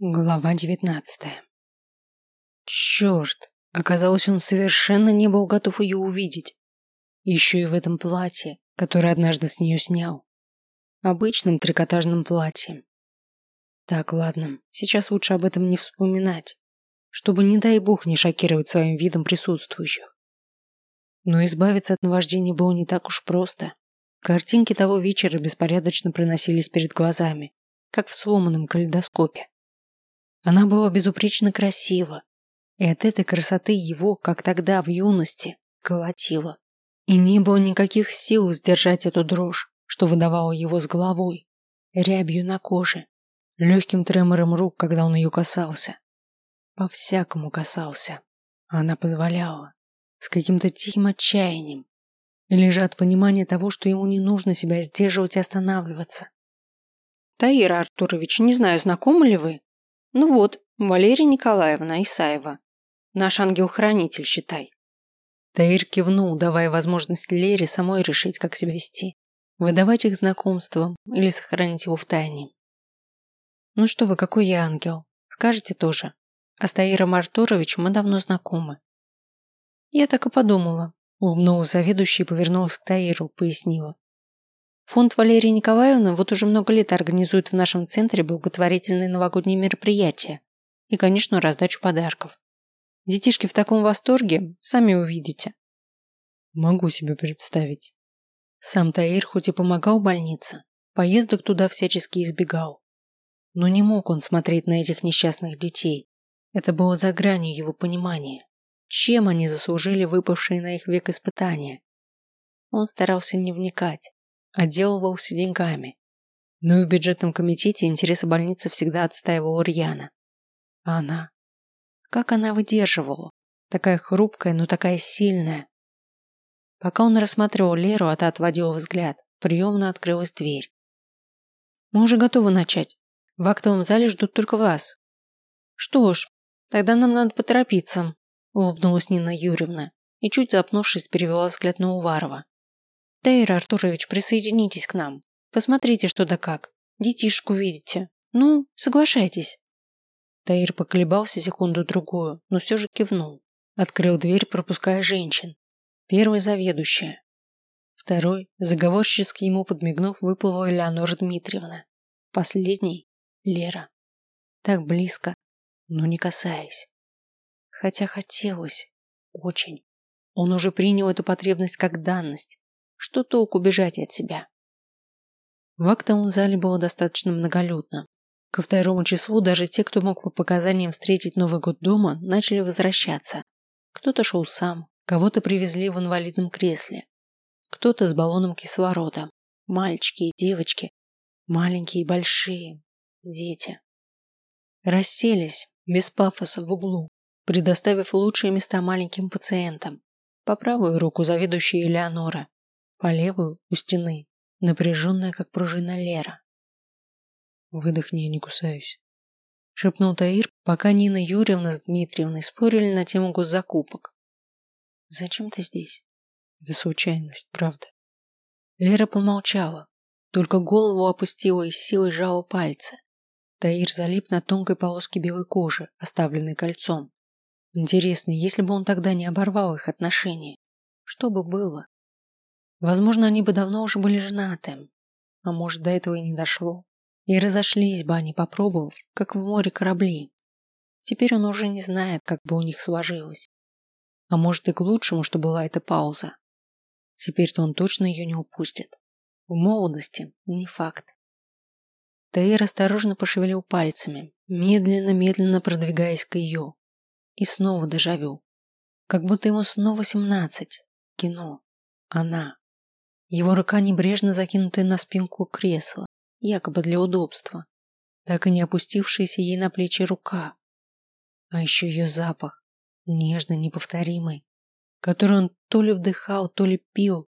Глава девятнадцатая. Черт! Оказалось, он совершенно не был готов ее увидеть. Еще и в этом платье, которое однажды с нее снял. Обычном трикотажном платье. Так, ладно, сейчас лучше об этом не вспоминать, чтобы, не дай бог, не шокировать своим видом присутствующих. Но избавиться от наваждения было не так уж просто. Картинки того вечера беспорядочно проносились перед глазами, как в сломанном калейдоскопе. Она была безупречно красива, и от этой красоты его, как тогда в юности, колотило. И не было никаких сил сдержать эту дрожь, что выдавало его с головой, рябью на коже, легким тремором рук, когда он ее касался. По-всякому касался. Она позволяла. С каким-то тихим отчаянием. Или же от понимания того, что ему не нужно себя сдерживать и останавливаться. «Таира Артурович, не знаю, знакомы ли вы?» Ну вот, Валерия Николаевна Исаева. Наш ангел-хранитель, считай. Таир кивнул, давая возможность Лере самой решить, как себя вести. Выдавать их знакомством или сохранить его в тайне. Ну что вы, какой я ангел? Скажете тоже. А с Таиром Артуровичем мы давно знакомы. Я так и подумала. Улыбнулась заведующая и повернулась к Таиру, пояснила. Фонд Валерии Николаевны вот уже много лет организует в нашем центре благотворительные новогодние мероприятия и, конечно, раздачу подарков. Детишки в таком восторге, сами увидите. Могу себе представить. Сам Таир хоть и помогал больнице, поездок туда всячески избегал. Но не мог он смотреть на этих несчастных детей. Это было за гранью его понимания. Чем они заслужили выпавшие на их век испытания? Он старался не вникать, отделывался деньгами. Но и в бюджетном комитете интересы больницы всегда отстаивала Рьяна. А она? Как она выдерживала? Такая хрупкая, но такая сильная. Пока он рассматривал Леру, а та отводила взгляд, в приемную открылась дверь. «Мы уже готовы начать. В актовом зале ждут только вас». «Что ж, тогда нам надо поторопиться», – улыбнулась Нина Юрьевна и, чуть запнувшись, перевела взгляд на Уварова. Тейр Артурович, присоединитесь к нам. Посмотрите, что да как. Детишку видите. Ну, соглашайтесь. Таир поколебался секунду-другую, но все же кивнул. Открыл дверь, пропуская женщин. Первый заведующая. Второй, заговорчески ему подмигнув, выплыла Элеонора Дмитриевна. Последний – Лера. Так близко, но не касаясь. Хотя хотелось. Очень. Он уже принял эту потребность как данность, что толку бежать от себя? В актовом зале было достаточно многолюдно. Ко второму числу даже те, кто мог по показаниям встретить Новый год дома, начали возвращаться. Кто-то шел сам, кого-то привезли в инвалидном кресле, кто-то с баллоном кислорода. Мальчики и девочки, маленькие и большие, дети. Расселись, без пафоса, в углу, предоставив лучшие места маленьким пациентам. По правую руку заведующая Элеонора, по левую у стены, напряженная, как пружина Лера. Выдохни, я не кусаюсь. Шепнул Таир, пока Нина Юрьевна с Дмитриевной спорили на тему госзакупок. Зачем ты здесь? Это случайность, правда. Лера помолчала, только голову опустила и с силой сжала пальцы. Таир залип на тонкой полоске белой кожи, оставленной кольцом. Интересно, если бы он тогда не оборвал их отношения, что бы было? Возможно, они бы давно уже были женаты. А может, до этого и не дошло. И разошлись бы они, попробовав, как в море корабли. Теперь он уже не знает, как бы у них сложилось. А может и к лучшему, что была эта пауза. Теперь-то он точно ее не упустит. В молодости не факт. Таир осторожно пошевелил пальцами, медленно-медленно продвигаясь к ее. И снова дежавю. Как будто ему снова семнадцать. Кино. Она. Его рука небрежно закинутая на спинку кресла, якобы для удобства, так и не опустившаяся ей на плечи рука. А еще ее запах, нежный, неповторимый, который он то ли вдыхал, то ли пил.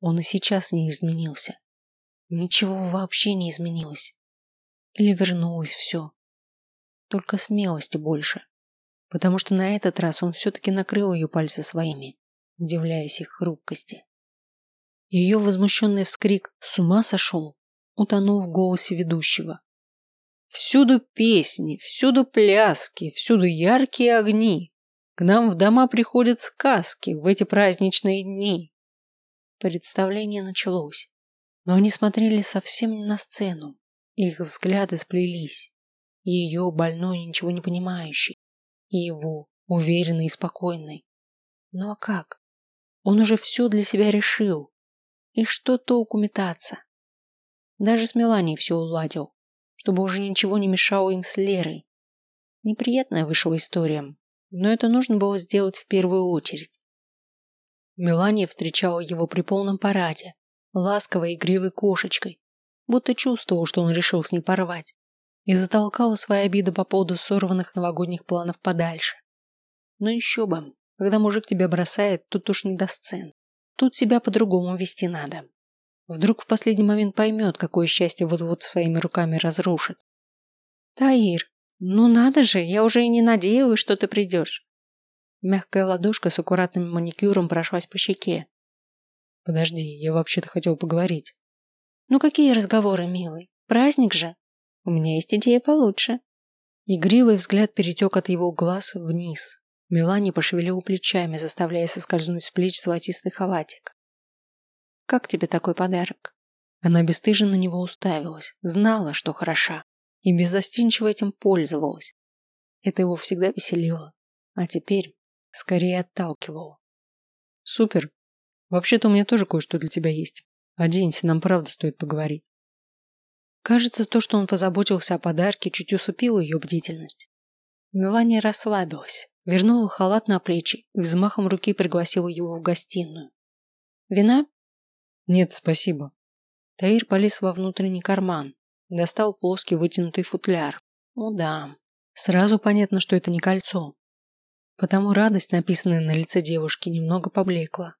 Он и сейчас не изменился. Ничего вообще не изменилось. Или вернулось все. Только смелости больше. Потому что на этот раз он все-таки накрыл ее пальцы своими, удивляясь их хрупкости. Ее возмущенный вскрик «С ума сошел!» утонул в голосе ведущего. Всюду песни, всюду пляски, всюду яркие огни. К нам в дома приходят сказки в эти праздничные дни. Представление началось, но они смотрели совсем не на сцену. Их взгляды сплелись. Ее больной, ничего не понимающий, и его, уверенный и спокойный. Ну а как? Он уже все для себя решил. И что толку метаться? Даже с Меланией все уладил, чтобы уже ничего не мешало им с Лерой. Неприятная вышла история, но это нужно было сделать в первую очередь. Мелания встречала его при полном параде, ласковой игривой кошечкой, будто чувствовал, что он решил с ней порвать, и затолкала свои обиды по поводу сорванных новогодних планов подальше. Но еще бы, когда мужик тебя бросает, тут уж не до сцен. Тут себя по-другому вести надо. Вдруг в последний момент поймет, какое счастье вот-вот своими руками разрушит. Таир, ну надо же, я уже и не надеялась, что ты придешь. Мягкая ладошка с аккуратным маникюром прошлась по щеке. Подожди, я вообще-то хотел поговорить. Ну какие разговоры, милый? Праздник же. У меня есть идея получше. Игривый взгляд перетек от его глаз вниз, Мелани пошевелила плечами, заставляя соскользнуть с плеч золотистый халатик. «Как тебе такой подарок?» Она бесстыженно на него уставилась, знала, что хороша, и беззастенчиво этим пользовалась. Это его всегда веселило, а теперь скорее отталкивало. «Супер! Вообще-то у меня тоже кое-что для тебя есть. Оденься, нам правда стоит поговорить». Кажется, то, что он позаботился о подарке, чуть усыпило ее бдительность. Мелания расслабилась, вернула халат на плечи и взмахом руки пригласила его в гостиную. «Вина?» «Нет, спасибо». Таир полез во внутренний карман, достал плоский вытянутый футляр. «О да, сразу понятно, что это не кольцо». Потому радость, написанная на лице девушки, немного поблекла.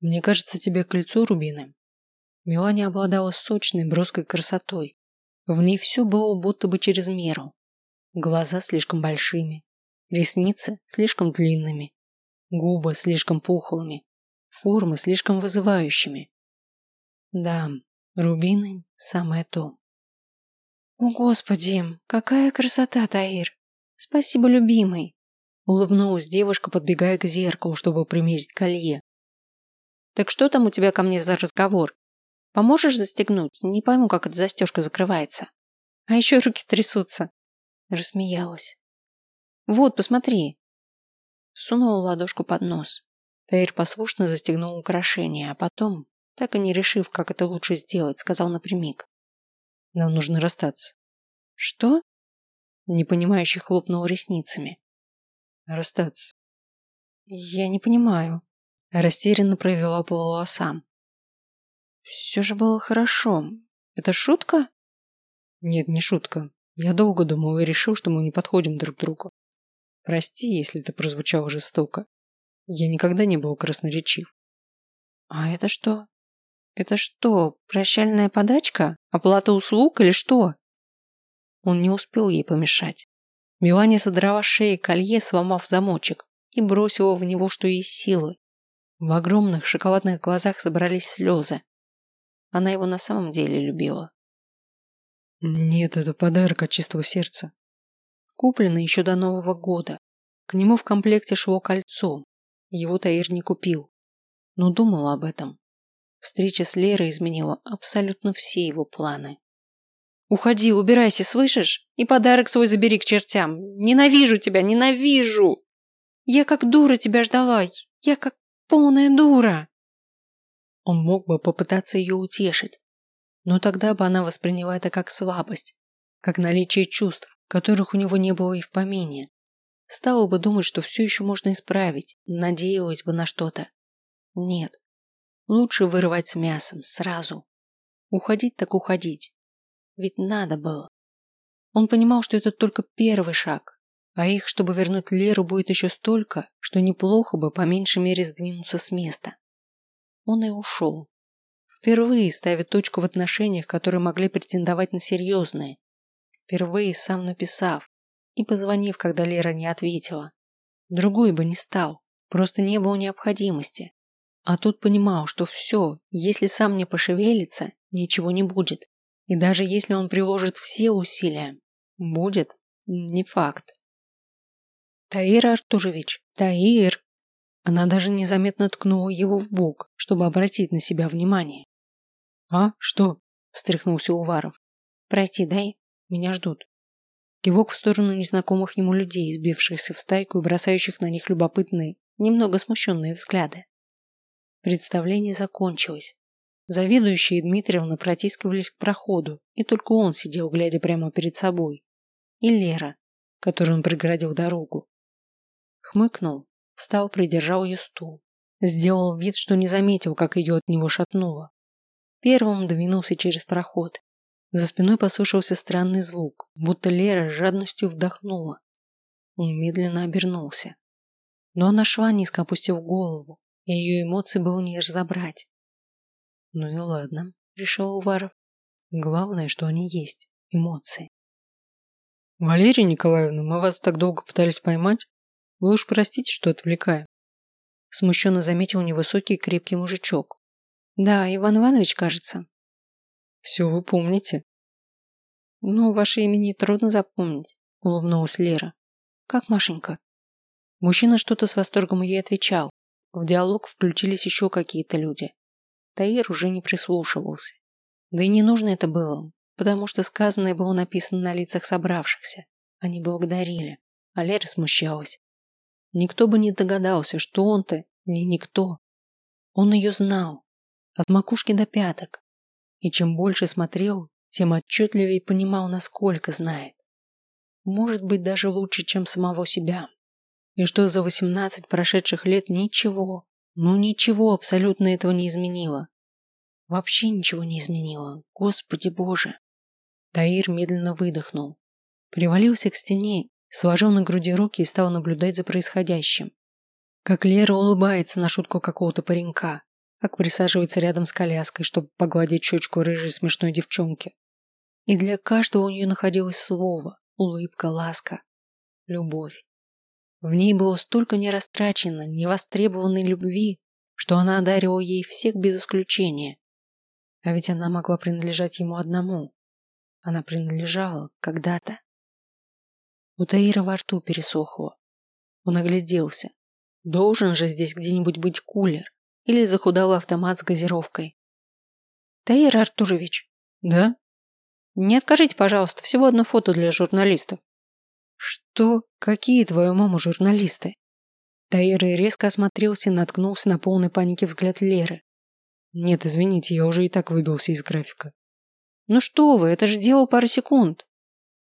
«Мне кажется, тебе кольцо рубины». Мелания обладала сочной, броской красотой. В ней все было будто бы через меру. Глаза слишком большими, ресницы слишком длинными, губы слишком пухлыми, формы слишком вызывающими. Да, рубины – самое то. «О, Господи, какая красота, Таир! Спасибо, любимый!» Улыбнулась девушка, подбегая к зеркалу, чтобы примерить колье. «Так что там у тебя ко мне за разговор? Поможешь застегнуть? Не пойму, как эта застежка закрывается. А еще руки трясутся. Рассмеялась. «Вот, посмотри!» Сунула ладошку под нос. Таир послушно застегнул украшение, а потом, так и не решив, как это лучше сделать, сказал напрямик. «Нам нужно расстаться». «Что?» Непонимающе хлопнул ресницами. «Расстаться». «Я не понимаю». Растерянно провела по волосам. «Все же было хорошо. Это шутка?» «Нет, не шутка. Я долго думал и решил, что мы не подходим друг другу. Прости, если это прозвучало жестоко. Я никогда не был красноречив. А это что? Это что, прощальная подачка? Оплата услуг или что? Он не успел ей помешать. Мелания содрала шеи колье, сломав замочек, и бросила в него, что есть силы. В огромных шоколадных глазах собрались слезы. Она его на самом деле любила. Нет, это подарок от чистого сердца. Куплено еще до Нового года. К нему в комплекте шло кольцо. Его Таир не купил. Но думал об этом. Встреча с Лерой изменила абсолютно все его планы. «Уходи, убирайся, слышишь? И подарок свой забери к чертям. Ненавижу тебя, ненавижу! Я как дура тебя ждала, я как полная дура!» Он мог бы попытаться ее утешить, но тогда бы она восприняла это как слабость, как наличие чувств, которых у него не было и в помине. Стала бы думать, что все еще можно исправить, надеялась бы на что-то. Нет. Лучше вырывать с мясом, сразу. Уходить так уходить. Ведь надо было. Он понимал, что это только первый шаг, а их, чтобы вернуть Леру, будет еще столько, что неплохо бы по меньшей мере сдвинуться с места. Он и ушел. Впервые ставит точку в отношениях, которые могли претендовать на серьезные. Впервые сам написав и позвонив, когда Лера не ответила. Другой бы не стал, просто не было необходимости. А тут понимал, что все, если сам не пошевелится, ничего не будет. И даже если он приложит все усилия, будет не факт. Таир Артурович, Таир! Она даже незаметно ткнула его в бок, чтобы обратить на себя внимание. А, что? встряхнулся Уваров. Пройти дай, меня ждут. Кивок в сторону незнакомых ему людей, сбившихся в стайку и бросающих на них любопытные, немного смущенные взгляды. Представление закончилось. Заведующие Дмитриевна протискивались к проходу, и только он сидел, глядя прямо перед собой. И Лера, которой он преградил дорогу. Хмыкнул, встал, придержал ее стул. Сделал вид, что не заметил, как ее от него шатнуло. Первым двинулся через проход. За спиной послышался странный звук, будто Лера с жадностью вдохнула. Он медленно обернулся. Но она шла, низко опустив голову, и ее эмоции было не разобрать. Ну и ладно, решил Уваров. Главное, что они есть, эмоции. Валерия Николаевна, мы вас так долго пытались поймать. Вы уж простите, что отвлекаем. Смущенно заметил невысокий крепкий мужичок. Да, Иван Иванович, кажется. Все вы помните. Ну, ваше имя трудно запомнить, улыбнулась Лера. Как Машенька? Мужчина что-то с восторгом ей отвечал, в диалог включились еще какие-то люди. Таир уже не прислушивался. Да и не нужно это было, потому что сказанное было написано на лицах собравшихся. Они благодарили, а Лера смущалась. Никто бы не догадался, что он-то не никто. Он ее знал, от макушки до пяток. И чем больше смотрел, тем отчетливее понимал, насколько знает. Может быть, даже лучше, чем самого себя. И что за 18 прошедших лет ничего, ну ничего абсолютно этого не изменило. Вообще ничего не изменило. Господи боже. Таир медленно выдохнул. Привалился к стене, сложил на груди руки и стал наблюдать за происходящим. Как Лера улыбается на шутку какого-то паренька, как присаживается рядом с коляской, чтобы погладить щечку рыжей смешной девчонки. И для каждого у нее находилось слово, улыбка, ласка, любовь. В ней было столько нерастрачено, невостребованной любви, что она одарила ей всех без исключения. А ведь она могла принадлежать ему одному. Она принадлежала когда-то. У Таира во рту пересохло. Он огляделся. Должен же здесь где-нибудь быть кулер или захудалый автомат с газировкой. Таир Артурович. Да? Не откажите, пожалуйста, всего одно фото для журналистов. Что? Какие твою маму журналисты? Таир резко осмотрелся и наткнулся на полный паники взгляд Леры. Нет, извините, я уже и так выбился из графика. Ну что вы, это же дело пары секунд.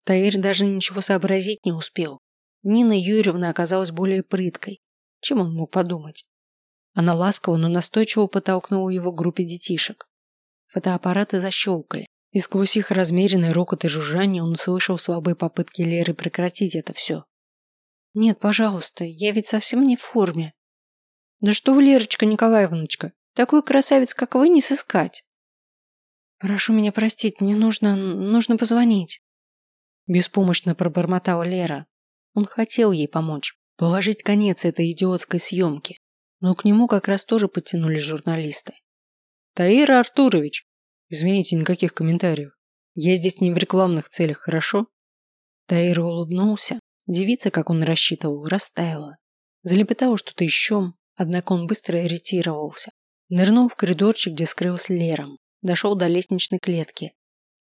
Таир даже ничего сообразить не успел. Нина Юрьевна оказалась более прыткой, чем он мог подумать. Она ласково, но настойчиво подтолкнула его к группе детишек. Фотоаппараты защелкали. И сквозь их размеренный рокот и жужжание он услышал слабые попытки Леры прекратить это все. «Нет, пожалуйста, я ведь совсем не в форме». «Да что вы, Лерочка Николаевночка, такой красавец, как вы, не сыскать». «Прошу меня простить, мне нужно... нужно позвонить». Беспомощно пробормотала Лера. Он хотел ей помочь, положить конец этой идиотской съемке. Но к нему как раз тоже подтянулись журналисты. «Таира Артурович, Извините, никаких комментариев. Я здесь не в рекламных целях, хорошо? Таир улыбнулся. Девица, как он рассчитывал, растаяла. Залепетала что-то еще, однако он быстро ориентировался. Нырнул в коридорчик, где скрылся Лером. Дошел до лестничной клетки.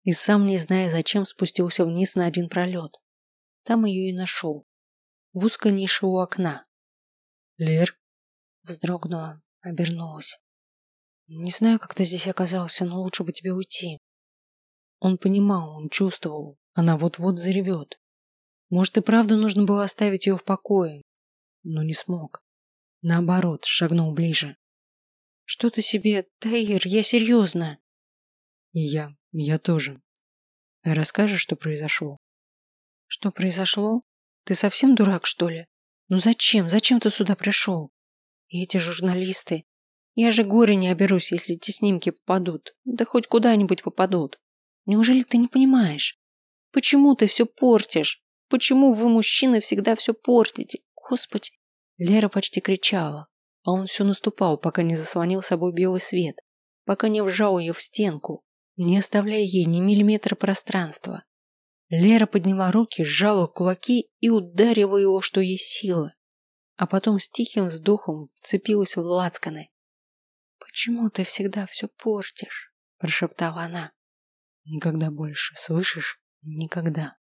И сам, не зная зачем, спустился вниз на один пролет. Там ее и нашел. В узкой нише у окна. «Лер?» Вздрогнула, обернулась. Не знаю, как ты здесь оказался, но лучше бы тебе уйти. Он понимал, он чувствовал, она вот-вот заревет. Может, и правда нужно было оставить ее в покое, но не смог. Наоборот, шагнул ближе. Что ты себе, Таир, я серьезно. И я, я тоже. Расскажешь, что произошло? Что произошло? Ты совсем дурак, что ли? Ну зачем? Зачем ты сюда пришел? И эти журналисты, я же горе не оберусь, если эти снимки попадут. Да хоть куда-нибудь попадут. Неужели ты не понимаешь? Почему ты все портишь? Почему вы, мужчины, всегда все портите? Господи!» Лера почти кричала, а он все наступал, пока не заслонил собой белый свет, пока не вжал ее в стенку, не оставляя ей ни миллиметра пространства. Лера подняла руки, сжала кулаки и ударила его, что есть силы. А потом с тихим вздохом вцепилась в лацканы. «Почему ты всегда все портишь?» – прошептала она. «Никогда больше, слышишь? Никогда».